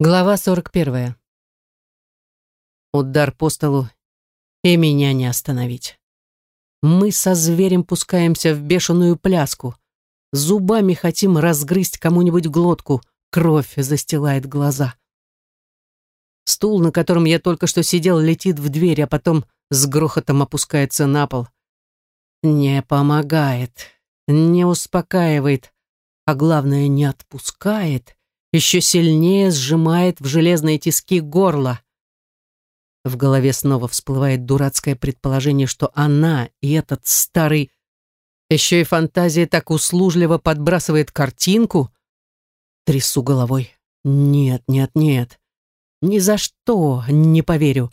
Глава 41. Удар по столу, и меня не остановить. Мы со зверем пускаемся в бешеную пляску. Зубами хотим разгрызть кому-нибудь глотку, кровь застилает глаза. Стул, на котором я только что сидел, летит в дверь, а потом с грохотом опускается на пол. Не помогает, не успокаивает, а главное, не отпускает — еще сильнее сжимает в железные тиски горло. В голове снова всплывает дурацкое предположение, что она и этот старый... Еще и фантазия так услужливо подбрасывает картинку. Трясу головой. Нет, нет, нет. Ни за что не поверю.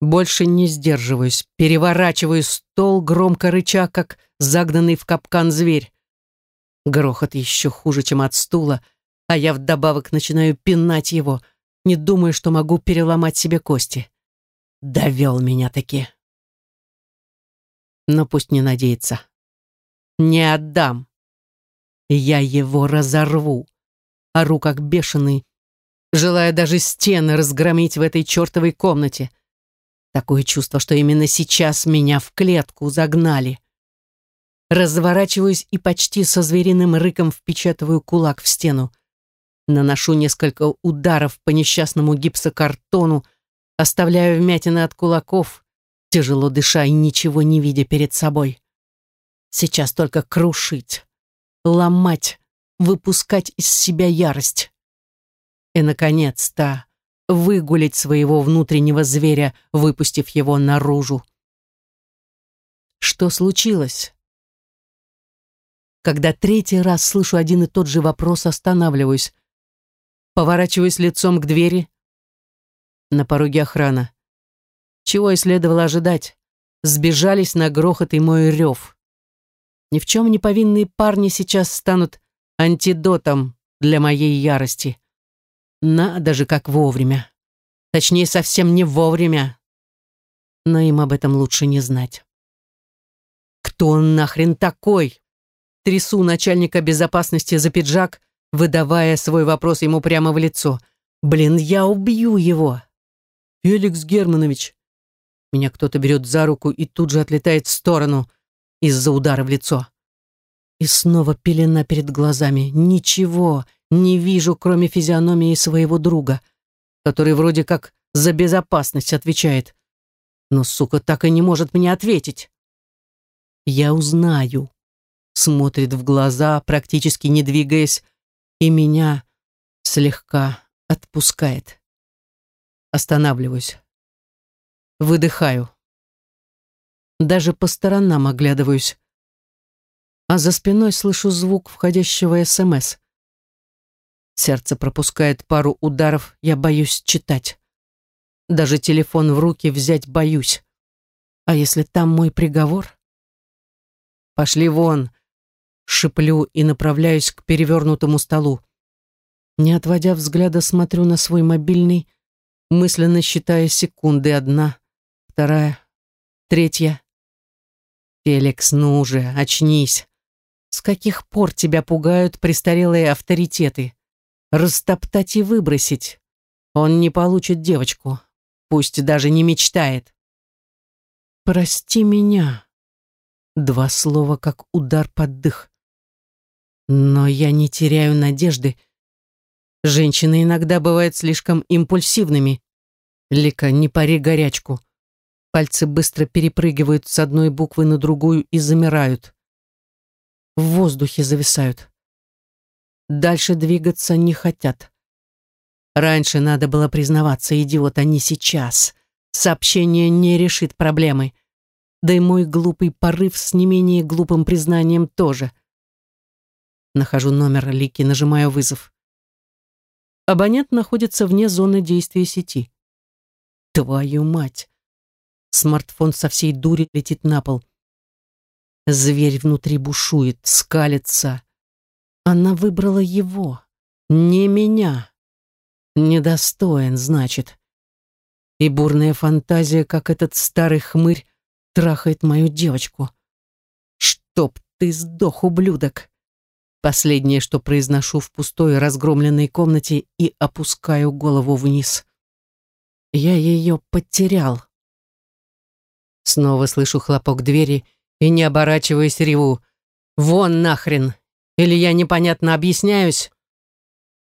Больше не сдерживаюсь, переворачиваю стол, громко рыча, как загнанный в капкан зверь. Грохот еще хуже, чем от стула, а я вдобавок начинаю пинать его, не думая, что могу переломать себе кости. Довел меня таки. Но пусть не надеется. Не отдам. Я его разорву. Ору как бешеный, желая даже стены разгромить в этой чертовой комнате. Такое чувство, что именно сейчас меня в клетку загнали. Разворачиваюсь и почти со звериным рыком впечатываю кулак в стену. Наношу несколько ударов по несчастному гипсокартону, оставляю вмятины от кулаков, тяжело дыша и ничего не видя перед собой. Сейчас только крушить, ломать, выпускать из себя ярость. И, наконец-то, выгулить своего внутреннего зверя, выпустив его наружу. Что случилось? Когда третий раз слышу один и тот же вопрос, останавливаюсь. Поворачиваюсь лицом к двери. На пороге охрана. Чего и следовало ожидать. Сбежались на грохот и мой рев. Ни в чем не повинные парни сейчас станут антидотом для моей ярости. Надо же, как вовремя. Точнее, совсем не вовремя. Но им об этом лучше не знать. Кто он нахрен такой? Трясу начальника безопасности за пиджак, выдавая свой вопрос ему прямо в лицо. «Блин, я убью его!» «Феликс Германович!» Меня кто-то берет за руку и тут же отлетает в сторону из-за удара в лицо. И снова пелена перед глазами. Ничего не вижу, кроме физиономии своего друга, который вроде как за безопасность отвечает. Но, сука, так и не может мне ответить. Я узнаю. Смотрит в глаза, практически не двигаясь, и меня слегка отпускает. Останавливаюсь. Выдыхаю. Даже по сторонам оглядываюсь. А за спиной слышу звук входящего СМС. Сердце пропускает пару ударов, я боюсь читать. Даже телефон в руки взять боюсь. А если там мой приговор? Пошли вон, шиплю и направляюсь к перевернутому столу. Не отводя взгляда, смотрю на свой мобильный, мысленно считая секунды. Одна, вторая, третья. «Феликс, ну уже, очнись. С каких пор тебя пугают престарелые авторитеты? Растоптать и выбросить. Он не получит девочку, пусть даже не мечтает. Прости меня». Два слова, как удар под дых. Но я не теряю надежды. Женщины иногда бывают слишком импульсивными. Лика, не пари горячку. Пальцы быстро перепрыгивают с одной буквы на другую и замирают. В воздухе зависают. Дальше двигаться не хотят. Раньше надо было признаваться, идиот, а не сейчас. Сообщение не решит проблемы. Да и мой глупый порыв с не менее глупым признанием тоже — Нахожу номер Лики, нажимаю вызов. Абонент находится вне зоны действия сети. Твою мать! Смартфон со всей дури летит на пол. Зверь внутри бушует, скалится. Она выбрала его, не меня. Недостоин, значит. И бурная фантазия, как этот старый хмырь, трахает мою девочку. Чтоб ты сдох, ублюдок! Последнее, что произношу в пустой разгромленной комнате и опускаю голову вниз. Я ее потерял. Снова слышу хлопок двери и, не оборачиваясь, реву. «Вон нахрен! Или я непонятно объясняюсь?»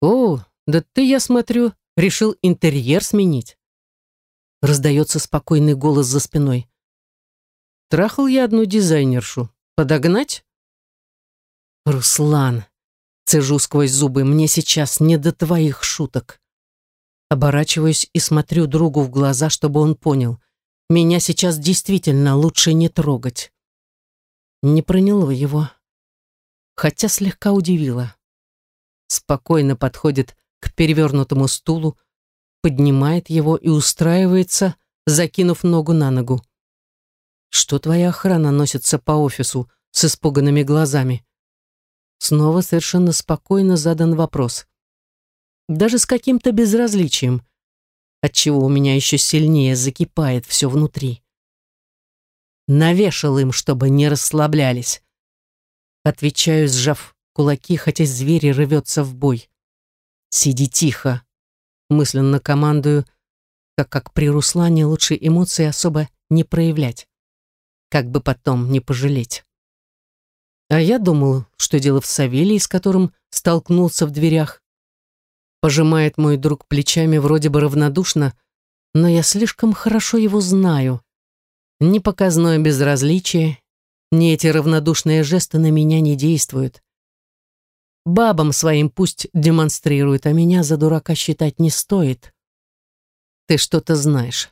«О, да ты, я смотрю, решил интерьер сменить». Раздается спокойный голос за спиной. Трахал я одну дизайнершу. Подогнать? Руслан, цежу сквозь зубы, мне сейчас не до твоих шуток. Оборачиваюсь и смотрю другу в глаза, чтобы он понял. Меня сейчас действительно лучше не трогать. Не проняло его, хотя слегка удивило. Спокойно подходит к перевернутому стулу, поднимает его и устраивается, закинув ногу на ногу. «Что твоя охрана носится по офису с испуганными глазами?» Снова совершенно спокойно задан вопрос. Даже с каким-то безразличием, отчего у меня еще сильнее закипает все внутри. Навешал им, чтобы не расслаблялись. Отвечаю, сжав кулаки, хотя зверь рвется в бой. «Сиди тихо», мысленно командую, так как при Руслане лучше эмоции особо не проявлять, как бы потом не пожалеть. А я думал, что дело в Савелии, с которым столкнулся в дверях. Пожимает мой друг плечами вроде бы равнодушно, но я слишком хорошо его знаю. Ни показное безразличие, ни эти равнодушные жесты на меня не действуют. Бабам своим пусть демонстрирует, а меня за дурака считать не стоит. Ты что-то знаешь.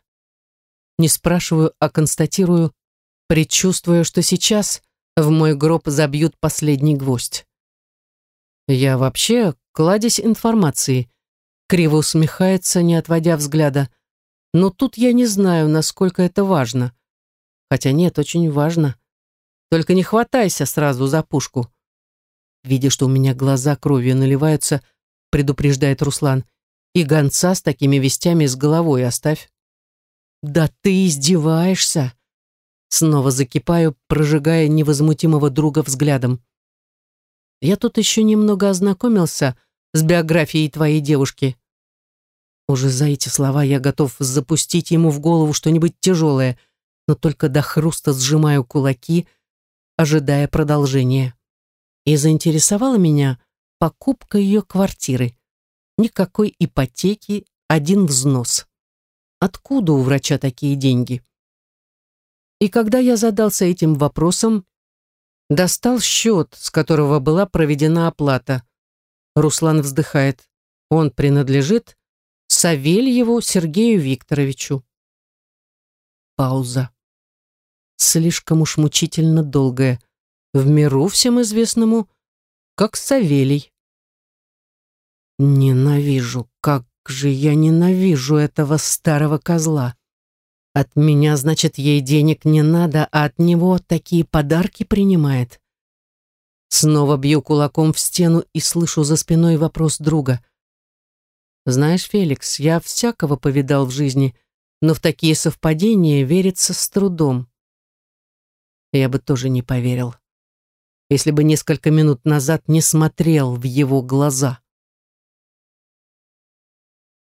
Не спрашиваю, а констатирую, предчувствуя, что сейчас в мой гроб забьют последний гвоздь. Я вообще кладезь информации. Криво усмехается, не отводя взгляда. Но тут я не знаю, насколько это важно. Хотя нет, очень важно. Только не хватайся сразу за пушку. Видя, что у меня глаза кровью наливаются, предупреждает Руслан. И гонца с такими вестями с головой оставь. Да ты издеваешься? Снова закипаю, прожигая невозмутимого друга взглядом. Я тут еще немного ознакомился с биографией твоей девушки. Уже за эти слова я готов запустить ему в голову что-нибудь тяжелое, но только до хруста сжимаю кулаки, ожидая продолжения и заинтересовала меня покупка ее квартиры. Никакой ипотеки, один взнос. Откуда у врача такие деньги? И когда я задался этим вопросом, достал счет, с которого была проведена оплата. Руслан вздыхает. Он принадлежит Савельеву Сергею Викторовичу. Пауза. Слишком уж мучительно долгая в миру всем известному, как Савелий. Ненавижу, как же я ненавижу этого старого козла. От меня, значит, ей денег не надо, а от него такие подарки принимает. Снова бью кулаком в стену и слышу за спиной вопрос друга. Знаешь, Феликс, я всякого повидал в жизни, но в такие совпадения верится с трудом. Я бы тоже не поверил если бы несколько минут назад не смотрел в его глаза.